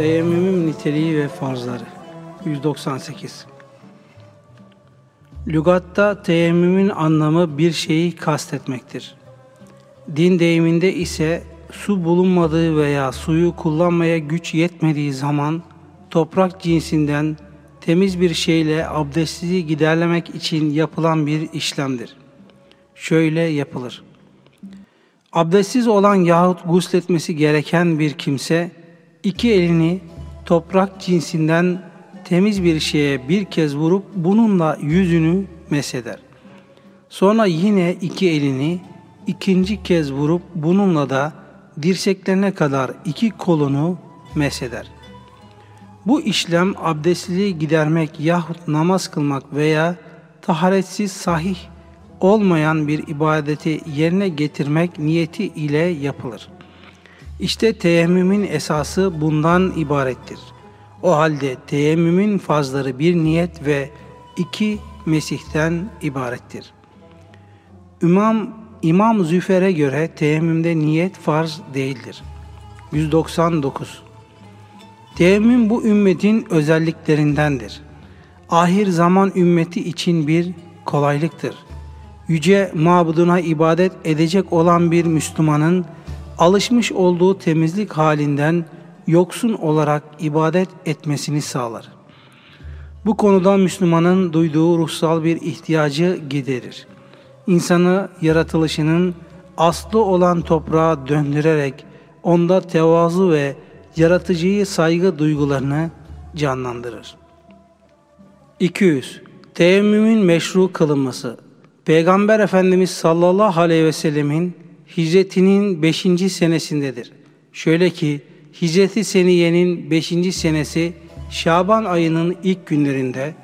Teyemmümün niteliği ve farzları 198 Lügatta teyemmümün anlamı bir şeyi kastetmektir. Din deyiminde ise su bulunmadığı veya suyu kullanmaya güç yetmediği zaman toprak cinsinden temiz bir şeyle abdestsizliği giderlemek için yapılan bir işlemdir. Şöyle yapılır. Abdestsiz olan yahut gusletmesi gereken bir kimse iki elini toprak cinsinden temiz bir şeye bir kez vurup bununla yüzünü mesheder. Sonra yine iki elini ikinci kez vurup bununla da dirseklerine kadar iki kolunu mesheder. Bu işlem abdestliği gidermek yahut namaz kılmak veya taharetsiz sahih olmayan bir ibadeti yerine getirmek niyeti ile yapılır. İşte teyemmümün esası bundan ibarettir. O halde teyemmümün fazları bir niyet ve iki mesihten ibarettir. İmam, İmam Züfer'e göre teyemmümde niyet farz değildir. 199 Teyemmüm bu ümmetin özelliklerindendir. Ahir zaman ümmeti için bir kolaylıktır. Yüce mabuduna ibadet edecek olan bir Müslümanın alışmış olduğu temizlik halinden yoksun olarak ibadet etmesini sağlar. Bu konuda Müslümanın duyduğu ruhsal bir ihtiyacı giderir. İnsanı yaratılışının aslı olan toprağa döndürerek onda tevazu ve yaratıcıyı saygı duygularını canlandırır. 200. Teyemmümün meşru kılınması Peygamber Efendimiz sallallahu aleyhi ve sellemin hicretinin 5. senesindedir. Şöyle ki hicreti seniyenin 5. senesi Şaban ayının ilk günlerinde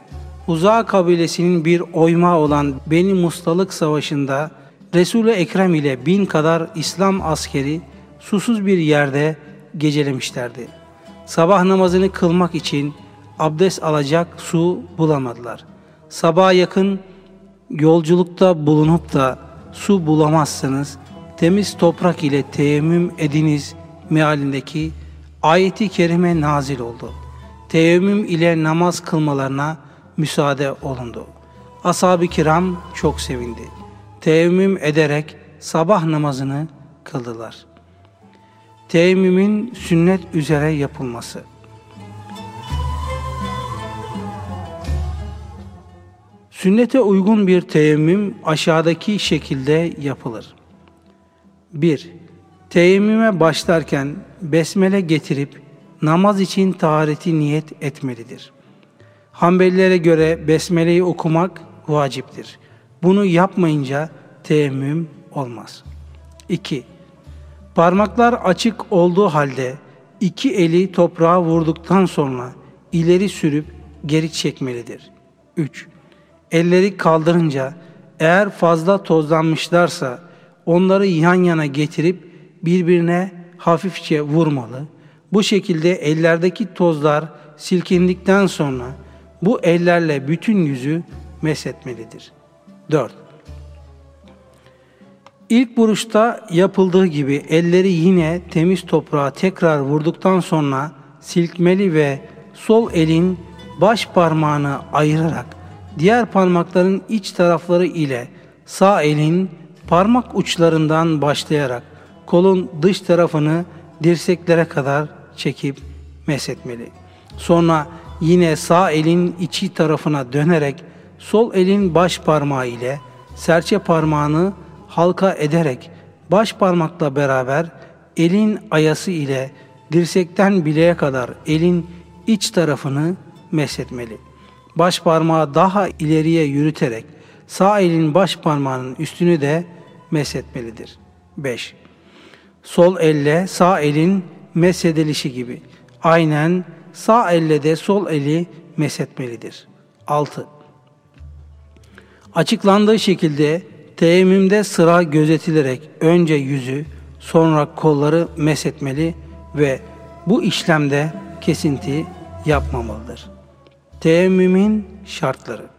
Uzağa kabilesinin bir oyma olan Beni Mustalık Savaşı'nda Resul-i Ekrem ile bin kadar İslam askeri susuz bir yerde gecelemişlerdi. Sabah namazını kılmak için abdest alacak su bulamadılar. Sabaha yakın yolculukta bulunup da su bulamazsanız temiz toprak ile teyemmüm ediniz mealindeki ayeti kerime nazil oldu. Teyemmüm ile namaz kılmalarına müsaade olundu. Ashab-ı kiram çok sevindi. Teyemmüm ederek sabah namazını kıldılar. Teyemmümün sünnet üzere yapılması. Sünnete uygun bir teyemmüm aşağıdaki şekilde yapılır. 1. Teyemmüme başlarken besmele getirip namaz için tahareti niyet etmelidir. Hanbelilere göre besmeleyi okumak vaciptir. Bunu yapmayınca teyemmüm olmaz. 2. Parmaklar açık olduğu halde iki eli toprağa vurduktan sonra ileri sürüp geri çekmelidir. 3. Elleri kaldırınca eğer fazla tozlanmışlarsa onları yan yana getirip birbirine hafifçe vurmalı. Bu şekilde ellerdeki tozlar silkindikten sonra bu ellerle bütün yüzü meshetmelidir. 4. İlk vuruşta yapıldığı gibi elleri yine temiz toprağa tekrar vurduktan sonra silkmeli ve sol elin baş parmağını ayırarak diğer parmakların iç tarafları ile sağ elin parmak uçlarından başlayarak kolun dış tarafını dirseklere kadar çekip meshetmeli. Sonra yine sağ elin içi tarafına dönerek sol elin baş parmağı ile serçe parmağını halka ederek baş parmakla beraber elin ayası ile dirsekten bileğe kadar elin iç tarafını meshetmeli. Baş parmağı daha ileriye yürüterek sağ elin baş parmağının üstünü de meshetmelidir. 5. Sol elle sağ elin mesedilişi gibi. Aynen sağ elle de sol eli meshetmelidir. 6. Açıklandığı şekilde teyemmümde sıra gözetilerek önce yüzü sonra kolları meshetmeli ve bu işlemde kesinti yapmamalıdır. Teyemmümün şartları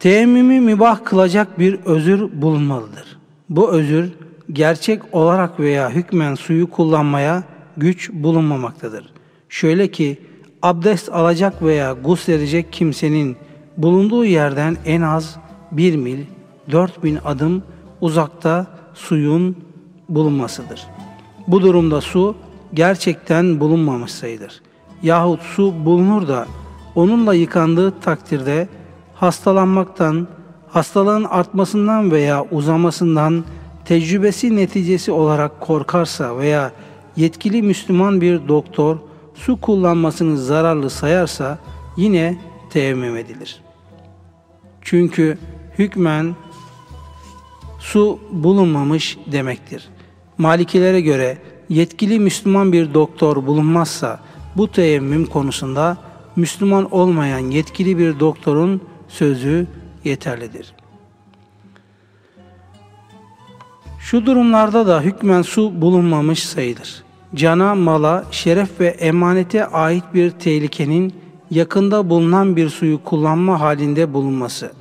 Teyemmümü mübah kılacak bir özür bulunmalıdır. Bu özür gerçek olarak veya hükmen suyu kullanmaya güç bulunmamaktadır. Şöyle ki abdest alacak veya gusledecek kimsenin bulunduğu yerden en az bir mil, dört bin adım uzakta suyun bulunmasıdır. Bu durumda su gerçekten bulunmamış sayılır. Yahut su bulunur da onunla yıkandığı takdirde hastalanmaktan, hastalığın artmasından veya uzamasından tecrübesi neticesi olarak korkarsa veya yetkili Müslüman bir doktor su kullanmasını zararlı sayarsa yine teyemmüm edilir. Çünkü hükmen su bulunmamış demektir. Malikilere göre yetkili Müslüman bir doktor bulunmazsa bu teyemmüm konusunda Müslüman olmayan yetkili bir doktorun sözü yeterlidir. Şu durumlarda da hükmen su bulunmamış sayılır. Cana, mala, şeref ve emanete ait bir tehlikenin yakında bulunan bir suyu kullanma halinde bulunması,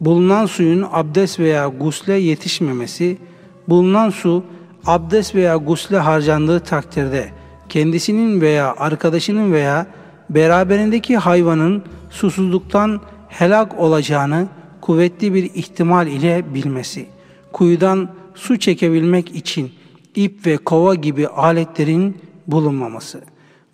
bulunan suyun abdest veya gusle yetişmemesi, bulunan su abdest veya gusle harcandığı takdirde kendisinin veya arkadaşının veya beraberindeki hayvanın susuzluktan helak olacağını kuvvetli bir ihtimal ile bilmesi, kuyudan su çekebilmek için ip ve kova gibi aletlerin bulunmaması.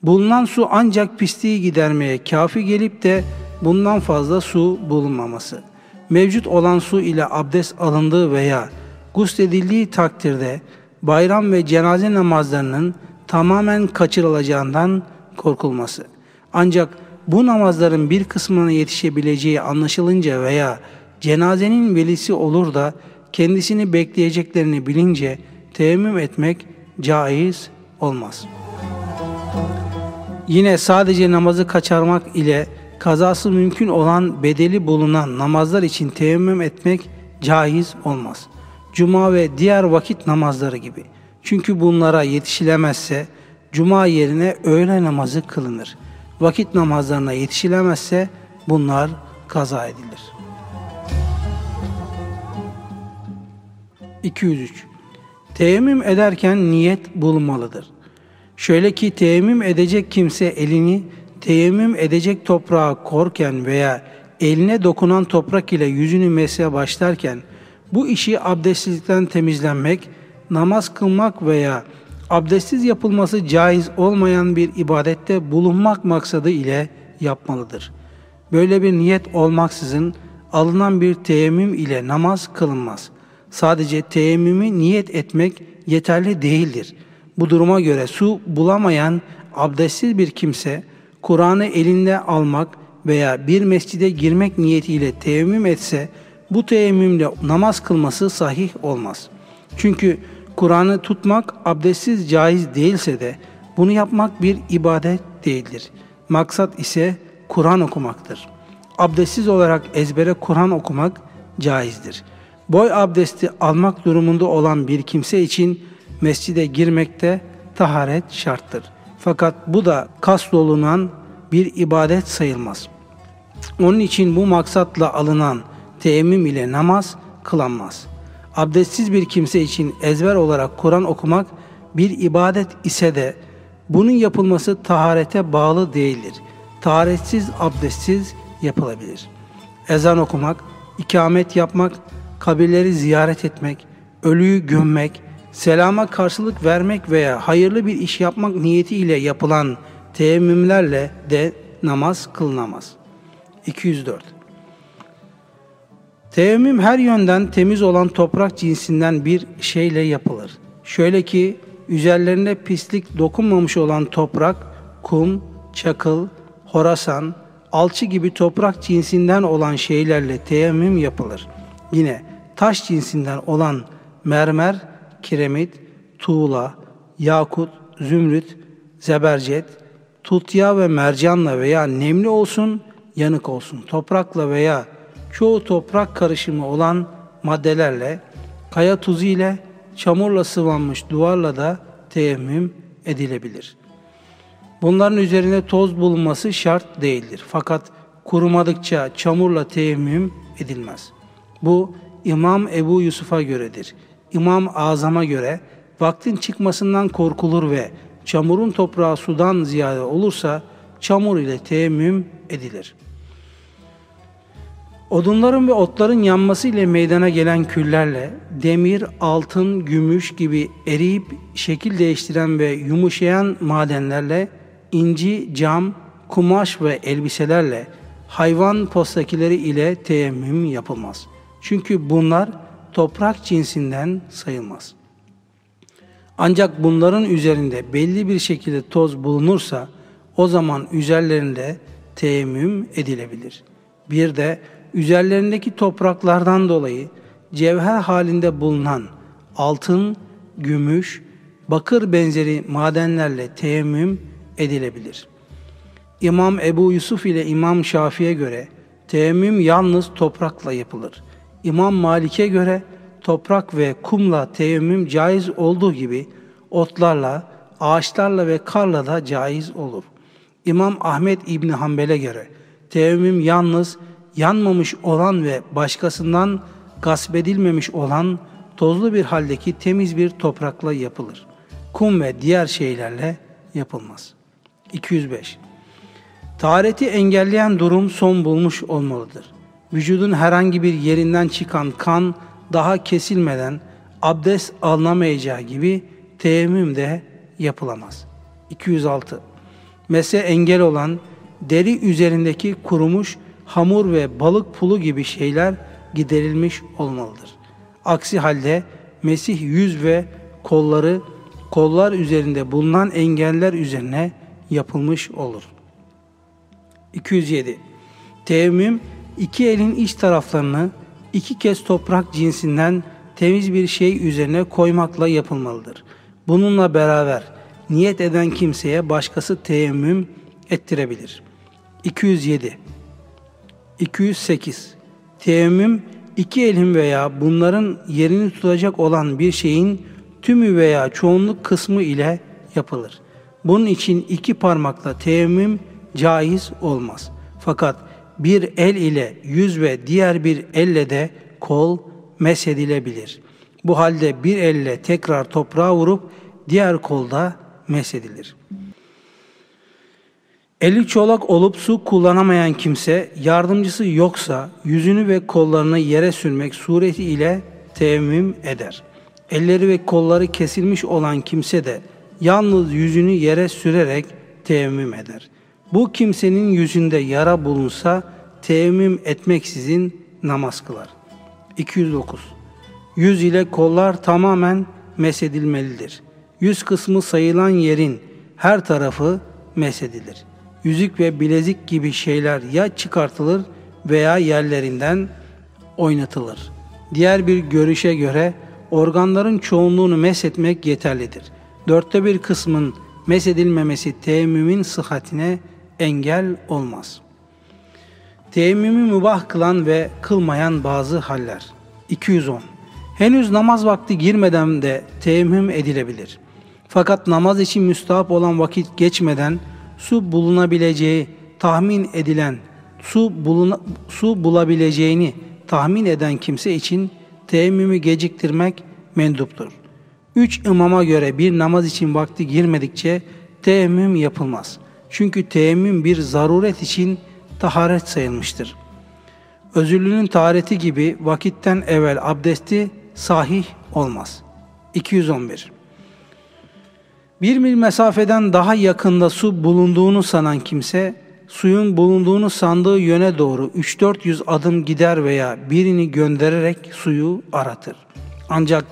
Bulunan su ancak pisliği gidermeye kafi gelip de bundan fazla su bulunmaması. Mevcut olan su ile abdest alındığı veya gusledildiği takdirde bayram ve cenaze namazlarının tamamen kaçırılacağından korkulması. Ancak bu namazların bir kısmına yetişebileceği anlaşılınca veya cenazenin velisi olur da kendisini bekleyeceklerini bilince teyemmüm etmek caiz olmaz. Yine sadece namazı kaçırmak ile kazası mümkün olan bedeli bulunan namazlar için teyemmüm etmek caiz olmaz. Cuma ve diğer vakit namazları gibi. Çünkü bunlara yetişilemezse cuma yerine öğle namazı kılınır. Vakit namazlarına yetişilemezse bunlar kaza edilir. 203. Teyemmüm ederken niyet bulunmalıdır. Şöyle ki teyemmüm edecek kimse elini teyemmüm edecek toprağa korken veya eline dokunan toprak ile yüzünü mesle başlarken bu işi abdestsizlikten temizlenmek, namaz kılmak veya abdestsiz yapılması caiz olmayan bir ibadette bulunmak maksadı ile yapmalıdır. Böyle bir niyet olmaksızın alınan bir teyemmüm ile namaz kılınmaz.'' Sadece teyemmümü niyet etmek yeterli değildir. Bu duruma göre su bulamayan abdestsiz bir kimse Kur'an'ı elinde almak veya bir mescide girmek niyetiyle teyemmüm etse bu teyemmümle namaz kılması sahih olmaz. Çünkü Kur'an'ı tutmak abdestsiz caiz değilse de bunu yapmak bir ibadet değildir. Maksat ise Kur'an okumaktır. Abdestsiz olarak ezbere Kur'an okumak caizdir.'' boy abdesti almak durumunda olan bir kimse için mescide girmekte taharet şarttır. Fakat bu da kas dolunan bir ibadet sayılmaz. Onun için bu maksatla alınan teyemmüm ile namaz kılanmaz. Abdestsiz bir kimse için ezber olarak Kur'an okumak bir ibadet ise de bunun yapılması taharete bağlı değildir. Taharetsiz, abdestsiz yapılabilir. Ezan okumak, ikamet yapmak, kabirleri ziyaret etmek, ölüyü gömmek, selama karşılık vermek veya hayırlı bir iş yapmak niyetiyle yapılan teyemmümlerle de namaz kılınamaz. 204 Teyemmüm her yönden temiz olan toprak cinsinden bir şeyle yapılır. Şöyle ki üzerlerine pislik dokunmamış olan toprak, kum, çakıl, horasan, alçı gibi toprak cinsinden olan şeylerle teyemmüm yapılır. Yine taş cinsinden olan mermer, kiremit, tuğla, yakut, zümrüt, zebercet, tutya ve mercanla veya nemli olsun, yanık olsun, toprakla veya çoğu toprak karışımı olan maddelerle, kaya tuzu ile, çamurla sıvanmış duvarla da teyemmüm edilebilir. Bunların üzerine toz bulunması şart değildir. Fakat kurumadıkça çamurla teyemmüm edilmez. Bu İmam Ebu Yusuf'a göredir. İmam Azam'a göre vaktin çıkmasından korkulur ve çamurun toprağı sudan ziyade olursa çamur ile teyemmüm edilir. Odunların ve otların yanması ile meydana gelen küllerle demir, altın, gümüş gibi eriyip şekil değiştiren ve yumuşayan madenlerle inci, cam, kumaş ve elbiselerle hayvan postakileri ile teyemmüm yapılmaz. Çünkü bunlar toprak cinsinden sayılmaz. Ancak bunların üzerinde belli bir şekilde toz bulunursa o zaman üzerlerinde teyemmüm edilebilir. Bir de üzerlerindeki topraklardan dolayı cevher halinde bulunan altın, gümüş, bakır benzeri madenlerle teyemmüm edilebilir. İmam Ebu Yusuf ile İmam Şafi'ye göre teyemmüm yalnız toprakla yapılır. İmam Malik'e göre toprak ve kumla teyemmüm caiz olduğu gibi otlarla, ağaçlarla ve karla da caiz olur. İmam Ahmet İbni Hanbel'e göre teyemmüm yalnız yanmamış olan ve başkasından gasp edilmemiş olan tozlu bir haldeki temiz bir toprakla yapılır. Kum ve diğer şeylerle yapılmaz. 205. Tahareti engelleyen durum son bulmuş olmalıdır. Vücudun herhangi bir yerinden çıkan kan daha kesilmeden abdest alınamayacağı gibi teyemmüm de yapılamaz. 206. Mese engel olan deri üzerindeki kurumuş hamur ve balık pulu gibi şeyler giderilmiş olmalıdır. Aksi halde Mesih yüz ve kolları kollar üzerinde bulunan engeller üzerine yapılmış olur. 207. Teyemmüm iki elin iç taraflarını iki kez toprak cinsinden temiz bir şey üzerine koymakla yapılmalıdır. Bununla beraber niyet eden kimseye başkası teyemmüm ettirebilir. 207 208 Teyemmüm iki elin veya bunların yerini tutacak olan bir şeyin tümü veya çoğunluk kısmı ile yapılır. Bunun için iki parmakla teyemmüm caiz olmaz. Fakat bir el ile yüz ve diğer bir elle de kol mesedilebilir. Bu halde bir elle tekrar toprağa vurup diğer kolda mesedilir. Eli çolak olup su kullanamayan kimse yardımcısı yoksa yüzünü ve kollarını yere sürmek sureti ile teyemmüm eder. Elleri ve kolları kesilmiş olan kimse de yalnız yüzünü yere sürerek teyemmüm eder. Bu kimsenin yüzünde yara bulunsa teyemmüm etmeksizin namaz kılar. 209. Yüz ile kollar tamamen mesedilmelidir. Yüz kısmı sayılan yerin her tarafı mesedilir. Yüzük ve bilezik gibi şeyler ya çıkartılır veya yerlerinden oynatılır. Diğer bir görüşe göre organların çoğunluğunu mesetmek yeterlidir. Dörtte bir kısmın mesedilmemesi teyemmümün sıhhatine engel olmaz. Teyemmümü mübah kılan ve kılmayan bazı haller. 210. Henüz namaz vakti girmeden de teyemmüm edilebilir. Fakat namaz için müstahap olan vakit geçmeden su bulunabileceği tahmin edilen su, buluna, su bulabileceğini tahmin eden kimse için teyemmümü geciktirmek menduptur. Üç imama göre bir namaz için vakti girmedikçe teyemmüm yapılmaz. Çünkü teyemmüm bir zaruret için taharet sayılmıştır. Özürlünün tahareti gibi vakitten evvel abdesti sahih olmaz. 211 Bir mil mesafeden daha yakında su bulunduğunu sanan kimse, suyun bulunduğunu sandığı yöne doğru 3-400 adım gider veya birini göndererek suyu aratır. Ancak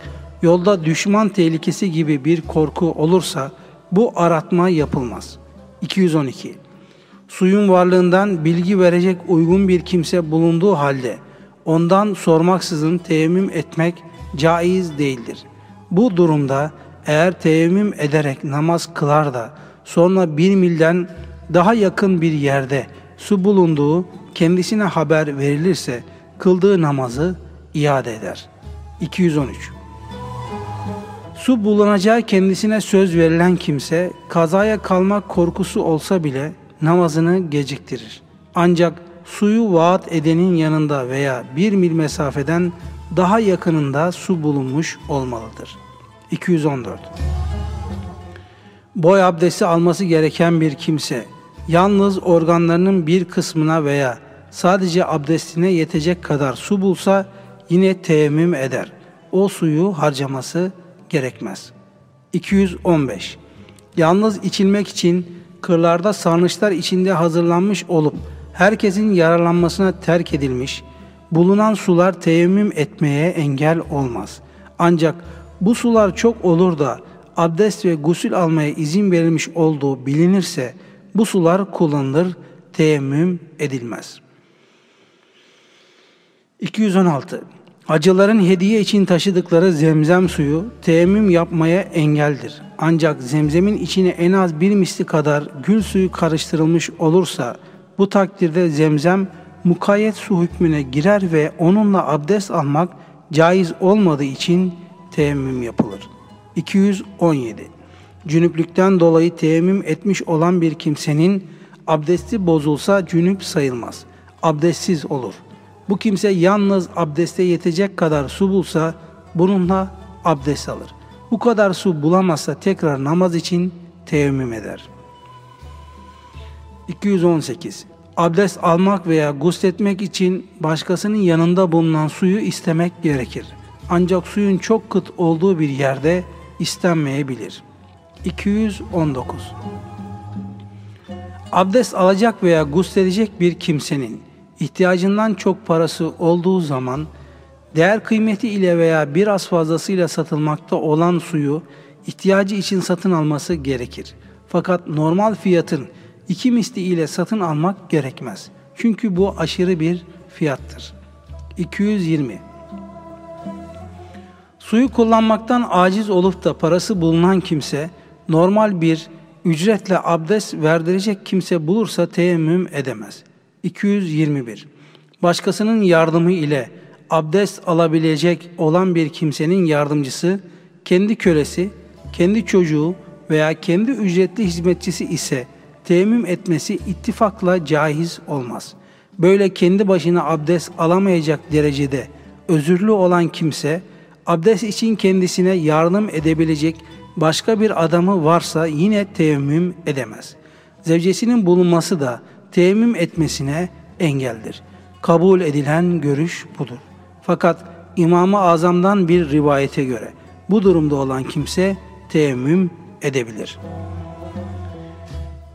yolda düşman tehlikesi gibi bir korku olursa bu aratma yapılmaz. 212 Suyun varlığından bilgi verecek uygun bir kimse bulunduğu halde ondan sormaksızın teyemmüm etmek caiz değildir. Bu durumda eğer teyemmüm ederek namaz kılar da sonra bir milden daha yakın bir yerde su bulunduğu kendisine haber verilirse kıldığı namazı iade eder. 213 Su bulunacağı kendisine söz verilen kimse kazaya kalmak korkusu olsa bile namazını geciktirir. Ancak suyu vaat edenin yanında veya bir mil mesafeden daha yakınında su bulunmuş olmalıdır. 214 boy abdesti alması gereken bir kimse yalnız organlarının bir kısmına veya sadece abdestine yetecek kadar su bulsa yine teyemmüm eder. O suyu harcaması gerekmez. 215. Yalnız içilmek için kırlarda sarnıçlar içinde hazırlanmış olup herkesin yararlanmasına terk edilmiş, bulunan sular teyemmüm etmeye engel olmaz. Ancak bu sular çok olur da abdest ve gusül almaya izin verilmiş olduğu bilinirse bu sular kullanılır, teyemmüm edilmez. 216. Hacıların hediye için taşıdıkları zemzem suyu teyemmüm yapmaya engeldir. Ancak zemzemin içine en az bir misli kadar gül suyu karıştırılmış olursa bu takdirde zemzem mukayyet su hükmüne girer ve onunla abdest almak caiz olmadığı için teyemmüm yapılır. 217. Cünüplükten dolayı teyemmüm etmiş olan bir kimsenin abdesti bozulsa cünüp sayılmaz. Abdestsiz olur. Bu kimse yalnız abdeste yetecek kadar su bulsa bununla abdest alır. Bu kadar su bulamazsa tekrar namaz için teyemmüm eder. 218. Abdest almak veya gusletmek için başkasının yanında bulunan suyu istemek gerekir. Ancak suyun çok kıt olduğu bir yerde istenmeyebilir. 219. Abdest alacak veya gusledecek bir kimsenin ihtiyacından çok parası olduğu zaman değer kıymeti ile veya biraz fazlasıyla satılmakta olan suyu ihtiyacı için satın alması gerekir. Fakat normal fiyatın iki misli ile satın almak gerekmez. Çünkü bu aşırı bir fiyattır. 220. Suyu kullanmaktan aciz olup da parası bulunan kimse normal bir ücretle abdest verdirecek kimse bulursa teyemmüm edemez. 221. Başkasının yardımı ile abdest alabilecek olan bir kimsenin yardımcısı, kendi kölesi, kendi çocuğu veya kendi ücretli hizmetçisi ise teyemmüm etmesi ittifakla caiz olmaz. Böyle kendi başına abdest alamayacak derecede özürlü olan kimse, abdest için kendisine yardım edebilecek başka bir adamı varsa yine teyemmüm edemez. Zevcesinin bulunması da teyemmüm etmesine engeldir. Kabul edilen görüş budur. Fakat İmam-ı Azam'dan bir rivayete göre bu durumda olan kimse teyemmüm edebilir.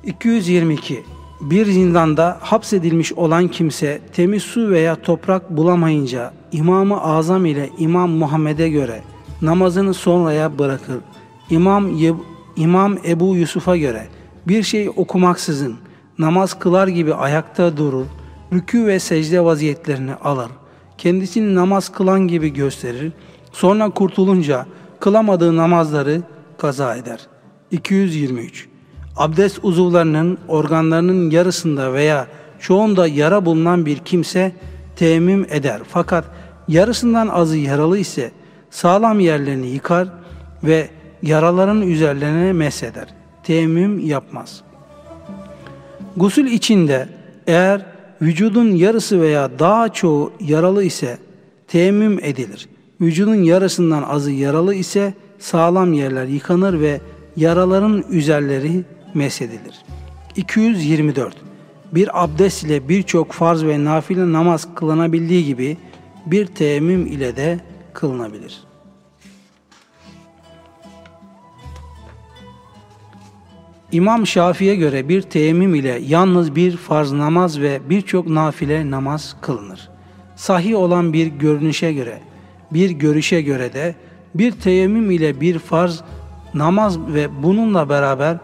222. Bir zindanda hapsedilmiş olan kimse temiz su veya toprak bulamayınca İmam-ı Azam ile İmam Muhammed'e göre namazını sonraya bırakır. İmam, İmam Ebu Yusuf'a göre bir şey okumaksızın namaz kılar gibi ayakta durur, rükû ve secde vaziyetlerini alır. Kendisini namaz kılan gibi gösterir. Sonra kurtulunca kılamadığı namazları kaza eder. 223. Abdest uzuvlarının organlarının yarısında veya çoğunda yara bulunan bir kimse teyemmüm eder. Fakat yarısından azı yaralı ise sağlam yerlerini yıkar ve yaraların üzerlerine mesheder. Teyemmüm yapmaz. Gusül içinde eğer vücudun yarısı veya daha çoğu yaralı ise teyemmüm edilir. Vücudun yarısından azı yaralı ise sağlam yerler yıkanır ve yaraların üzerleri mesedilir. 224. Bir abdest ile birçok farz ve nafile namaz kılınabildiği gibi bir teyemmüm ile de kılınabilir. İmam Şafii'ye göre bir teyemmüm ile yalnız bir farz namaz ve birçok nafile namaz kılınır. Sahih olan bir görünüşe göre, bir görüşe göre de bir teyemmüm ile bir farz namaz ve bununla beraber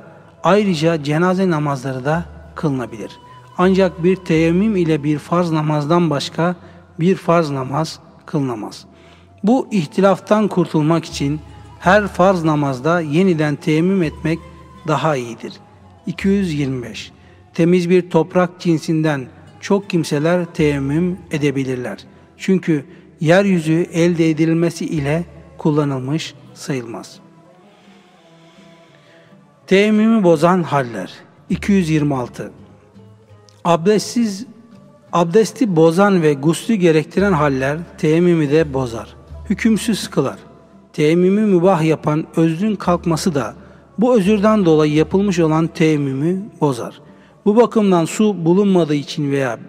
ayrıca cenaze namazları da kılınabilir. Ancak bir teyemmüm ile bir farz namazdan başka bir farz namaz kılınamaz. Bu ihtilaftan kurtulmak için her farz namazda yeniden teyemmüm etmek daha iyidir. 225. Temiz bir toprak cinsinden çok kimseler teyemmüm edebilirler. Çünkü yeryüzü elde edilmesi ile kullanılmış sayılmaz. Teyemmümü bozan haller 226. Abdestsiz abdesti bozan ve guslü gerektiren haller teyemmümü de bozar. Hükümsüz kılar. Teyemmümü mübah yapan özlün kalkması da bu özürden dolayı yapılmış olan teyemmümü bozar. Bu bakımdan su bulunmadığı için veya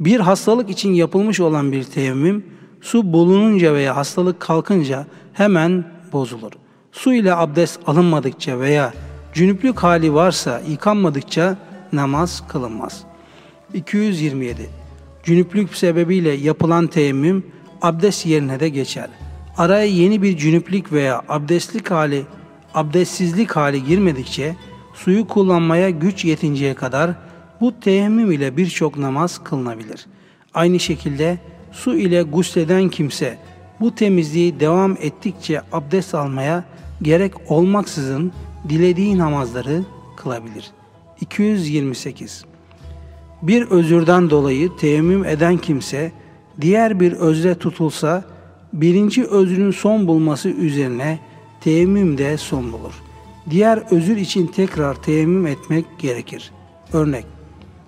bir hastalık için yapılmış olan bir teyemmüm su bulununca veya hastalık kalkınca hemen bozulur. Su ile abdest alınmadıkça veya cünüplük hali varsa yıkanmadıkça namaz kılınmaz. 227. Cünüplük sebebiyle yapılan teyemmüm abdest yerine de geçer. Araya yeni bir cünüplük veya abdestlik hali, abdestsizlik hali girmedikçe suyu kullanmaya güç yetinceye kadar bu teyemmüm ile birçok namaz kılınabilir. Aynı şekilde su ile gusleden kimse bu temizliği devam ettikçe abdest almaya gerek olmaksızın dilediği namazları kılabilir. 228. Bir özürden dolayı teyemmüm eden kimse diğer bir özre tutulsa birinci özrün son bulması üzerine teyemmüm de son bulur. Diğer özür için tekrar teyemmüm etmek gerekir. Örnek,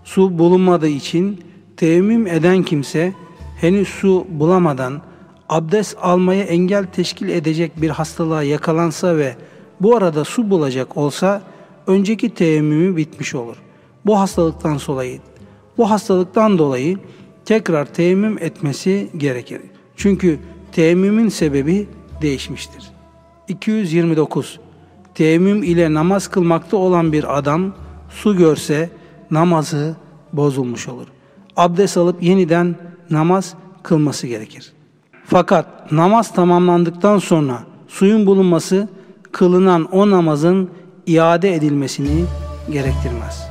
su bulunmadığı için teyemmüm eden kimse henüz su bulamadan abdest almaya engel teşkil edecek bir hastalığa yakalansa ve bu arada su bulacak olsa önceki teyemmümü bitmiş olur. Bu hastalıktan dolayı bu hastalıktan dolayı tekrar teyemmüm etmesi gerekir. Çünkü teyemmümün sebebi değişmiştir. 229. Teyemmüm ile namaz kılmakta olan bir adam su görse namazı bozulmuş olur. Abdest alıp yeniden namaz kılması gerekir. Fakat namaz tamamlandıktan sonra suyun bulunması kılınan o namazın iade edilmesini gerektirmez.